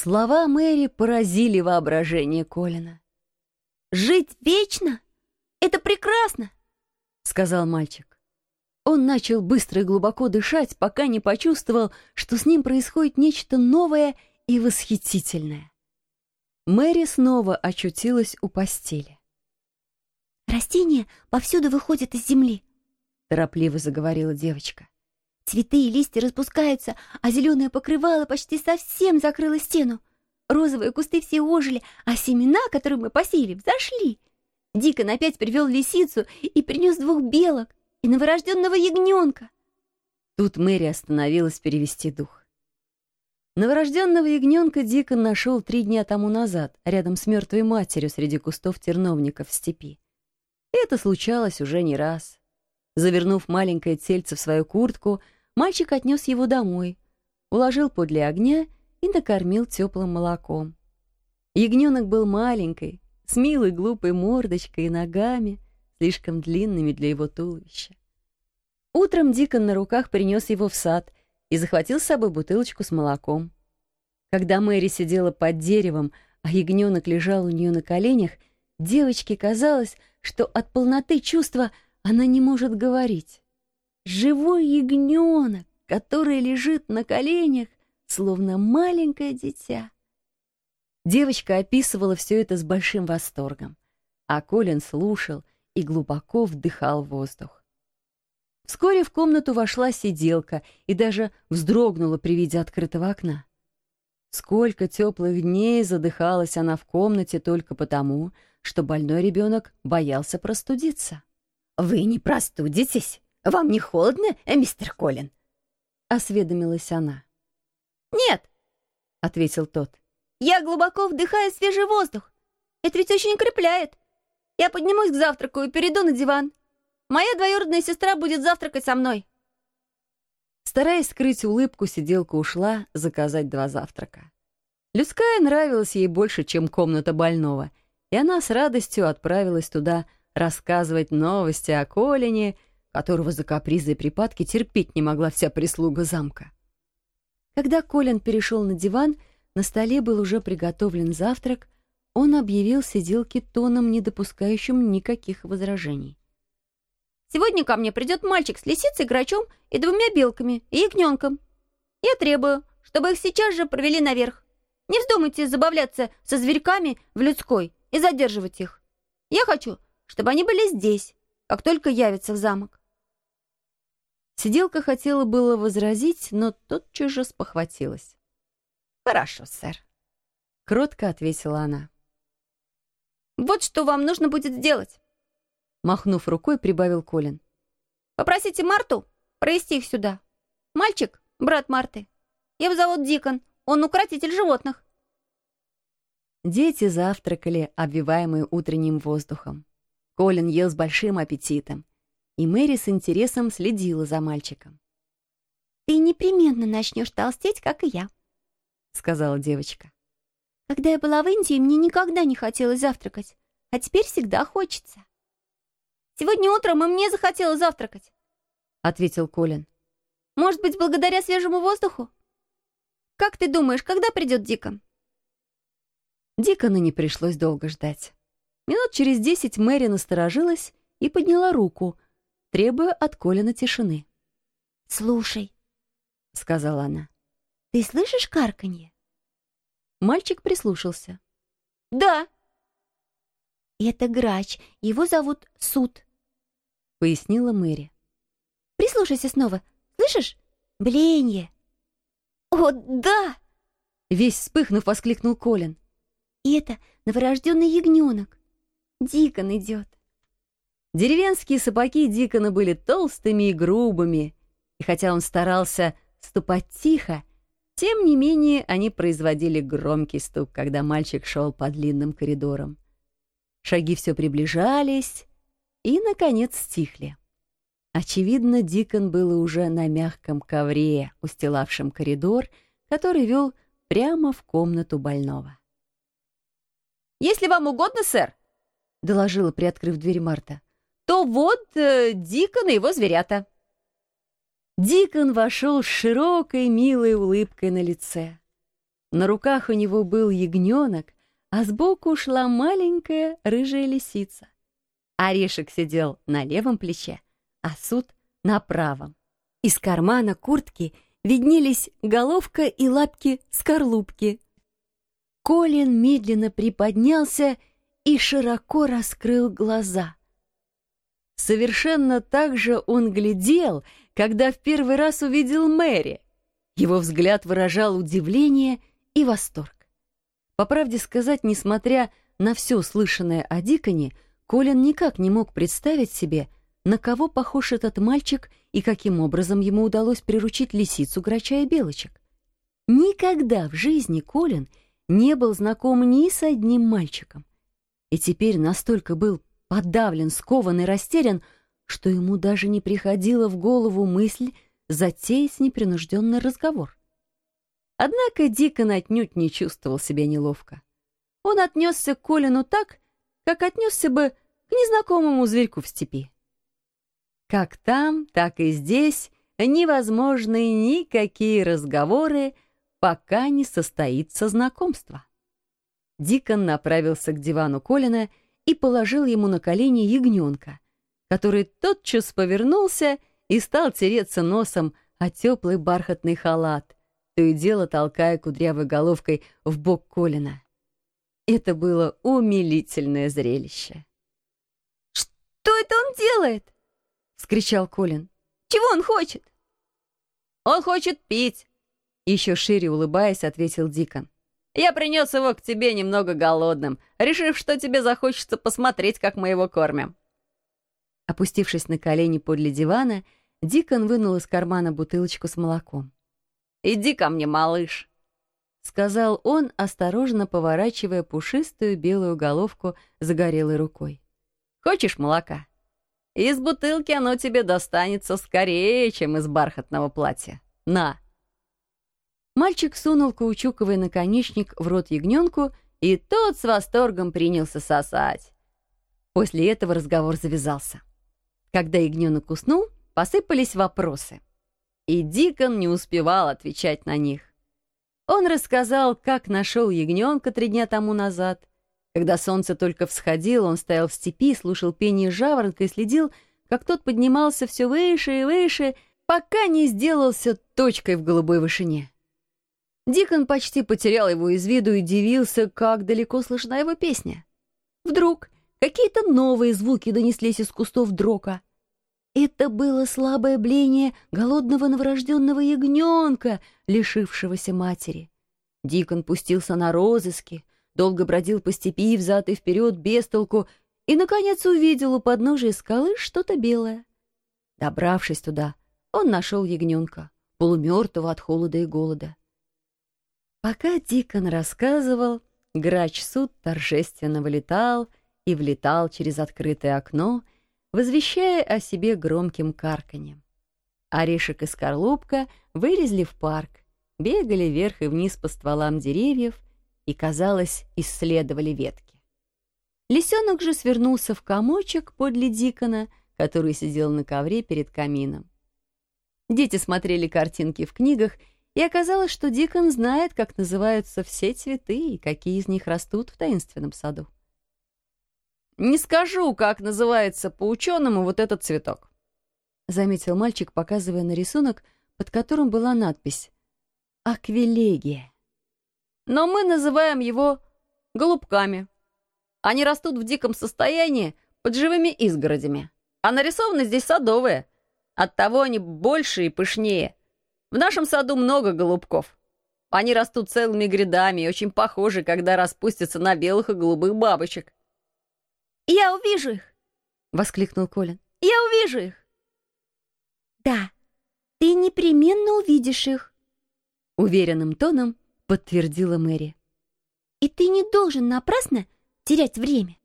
Слова Мэри поразили воображение Колина. «Жить вечно? Это прекрасно!» — сказал мальчик. Он начал быстро и глубоко дышать, пока не почувствовал, что с ним происходит нечто новое и восхитительное. Мэри снова очутилась у постели. «Растения повсюду выходят из земли», — торопливо заговорила девочка. «Цветы и листья распускаются, а зеленое покрывало почти совсем закрыло стену. Розовые кусты все ожили, а семена, которые мы посеяли, взошли. Дикон опять привел лисицу и принес двух белок и новорожденного ягненка». Тут Мэри остановилась перевести дух. Новорожденного ягненка Дикон нашел три дня тому назад, рядом с мертвой матерью среди кустов терновников в степи. Это случалось уже не раз. Завернув маленькое тельце в свою куртку, мальчик отнес его домой, уложил подле огня и накормил теплым молоком. Ягненок был маленький, с милой глупой мордочкой и ногами, слишком длинными для его туловища. Утром Дикон на руках принес его в сад и захватил с собой бутылочку с молоком. Когда Мэри сидела под деревом, а ягненок лежал у нее на коленях, девочке казалось, что от полноты чувства она не может говорить. Живой ягненок, который лежит на коленях, словно маленькое дитя. Девочка описывала все это с большим восторгом, а Колин слушал и глубоко вдыхал воздух. Вскоре в комнату вошла сиделка и даже вздрогнула при виде открытого окна. Сколько теплых дней задыхалась она в комнате только потому, что больной ребенок боялся простудиться. «Вы не простудитесь? Вам не холодно, э, мистер Колин?» — осведомилась она. «Нет», — ответил тот. «Я глубоко вдыхаю свежий воздух. Это ведь очень укрепляет. Я поднимусь к завтраку и перейду на диван. Моя двоюродная сестра будет завтракать со мной». Стараясь скрыть улыбку, сиделка ушла заказать два завтрака. Людская нравилась ей больше, чем комната больного, и она с радостью отправилась туда рассказывать новости о Колине, которого за капризы и припадки терпеть не могла вся прислуга замка. Когда Колин перешел на диван, на столе был уже приготовлен завтрак, он объявил сиделке тоном, не допускающим никаких возражений. Сегодня ко мне придет мальчик с лисицей, грачом и двумя белками и ягненком. Я требую, чтобы их сейчас же провели наверх. Не вздумайте забавляться со зверьками в людской и задерживать их. Я хочу, чтобы они были здесь, как только явятся в замок. Сиделка хотела было возразить, но тотчас же спохватилась. «Хорошо, сэр», — кротко ответила она. «Вот что вам нужно будет сделать. Махнув рукой, прибавил Колин. «Попросите Марту провести их сюда. Мальчик — брат Марты. Его зовут Дикон. Он укротитель животных». Дети завтракали, обвиваемые утренним воздухом. Колин ел с большим аппетитом, и Мэри с интересом следила за мальчиком. «Ты непременно начнешь толстеть, как и я», — сказала девочка. «Когда я была в Индии, мне никогда не хотелось завтракать, а теперь всегда хочется». Сегодня утром и мне захотелось завтракать», — ответил Колин. «Может быть, благодаря свежему воздуху? Как ты думаешь, когда придет Дикон?» Дикона не пришлось долго ждать. Минут через десять Мэри насторожилась и подняла руку, требуя от Колина тишины. «Слушай», — сказала она, — «ты слышишь карканье?» Мальчик прислушался. «Да». «Это грач, его зовут Суд», — пояснила Мэри. «Прислушайся снова. Слышишь? Бленье!» «О, да!» Весь вспыхнув, воскликнул Колин. «И это новорожденный ягненок. Дикон идет». Деревенские сапоги Дикона были толстыми и грубыми, и хотя он старался ступать тихо, тем не менее они производили громкий стук, когда мальчик шел по длинным коридорам. Шаги все приближались, и, наконец, стихли. Очевидно, Дикон был уже на мягком ковре, устилавшем коридор, который вел прямо в комнату больного. «Если вам угодно, сэр», — доложила, приоткрыв дверь Марта, «то вот э, Дикон и его зверята». Дикон вошел с широкой, милой улыбкой на лице. На руках у него был ягненок, а сбоку шла маленькая рыжая лисица. Орешек сидел на левом плече, а суд — на правом. Из кармана куртки виднелись головка и лапки скорлупки. Колин медленно приподнялся и широко раскрыл глаза. Совершенно так же он глядел, когда в первый раз увидел Мэри. Его взгляд выражал удивление и восторг. По правде сказать, несмотря на все слышанное о Диконе, Колин никак не мог представить себе, на кого похож этот мальчик и каким образом ему удалось приручить лисицу, грача и белочек. Никогда в жизни Колин не был знаком ни с одним мальчиком. И теперь настолько был подавлен, скован и растерян, что ему даже не приходила в голову мысль затеять непринужденный разговор. Однако Дикон отнюдь не чувствовал себя неловко. Он отнесся к Колину так, как отнесся бы к незнакомому зверьку в степи. Как там, так и здесь невозможны никакие разговоры, пока не состоится знакомство. Дикон направился к дивану Колина и положил ему на колени ягненка, который тотчас повернулся и стал тереться носом о теплый бархатный халат, то и дело толкая кудрявой головкой в бок Колина. Это было умилительное зрелище. «Что это он делает?» — вскричал Колин. «Чего он хочет?» «Он хочет пить!» Еще шире улыбаясь, ответил Дикон. «Я принес его к тебе немного голодным, решив, что тебе захочется посмотреть, как мы его кормим». Опустившись на колени подле дивана, Дикон вынул из кармана бутылочку с молоком. Иди ко мне, малыш!» — сказал он, осторожно поворачивая пушистую белую головку загорелой рукой. «Хочешь молока? Из бутылки оно тебе достанется скорее, чем из бархатного платья. На!» Мальчик сунул каучуковый наконечник в рот ягненку, и тот с восторгом принялся сосать. После этого разговор завязался. Когда ягненок уснул, посыпались вопросы — и Дикон не успевал отвечать на них. Он рассказал, как нашел ягненка три дня тому назад. Когда солнце только всходило, он стоял в степи, слушал пение жаворонка и следил, как тот поднимался все выше и выше, пока не сделался точкой в голубой вышине. Дикон почти потерял его из виду и дивился, как далеко слышна его песня. Вдруг какие-то новые звуки донеслись из кустов дрока — это было слабое бление голодного новорожденного ягненка, лишившегося матери. Дикон пустился на розыски, долго бродил по степи взад и вперед без толку и, наконец, увидел у подножия скалы что-то белое. Добравшись туда, он нашел ягненка, полумертвого от холода и голода. Пока Дикон рассказывал, грач суд торжественно вылетал и влетал через открытое окно — возвещая о себе громким карканьем. Орешек и скорлупка вылезли в парк, бегали вверх и вниз по стволам деревьев и, казалось, исследовали ветки. Лисенок же свернулся в комочек подле Дикона, который сидел на ковре перед камином. Дети смотрели картинки в книгах, и оказалось, что Дикон знает, как называются все цветы и какие из них растут в таинственном саду. «Не скажу, как называется по-ученому вот этот цветок», — заметил мальчик, показывая на рисунок, под которым была надпись «Аквилегия». «Но мы называем его голубками. Они растут в диком состоянии под живыми изгородями, а нарисованы здесь садовые. Оттого они больше и пышнее. В нашем саду много голубков. Они растут целыми грядами и очень похожи, когда распустятся на белых и голубых бабочек. «Я увижу их!» — воскликнул Колин. «Я увижу их!» «Да, ты непременно увидишь их!» — уверенным тоном подтвердила Мэри. «И ты не должен напрасно терять время.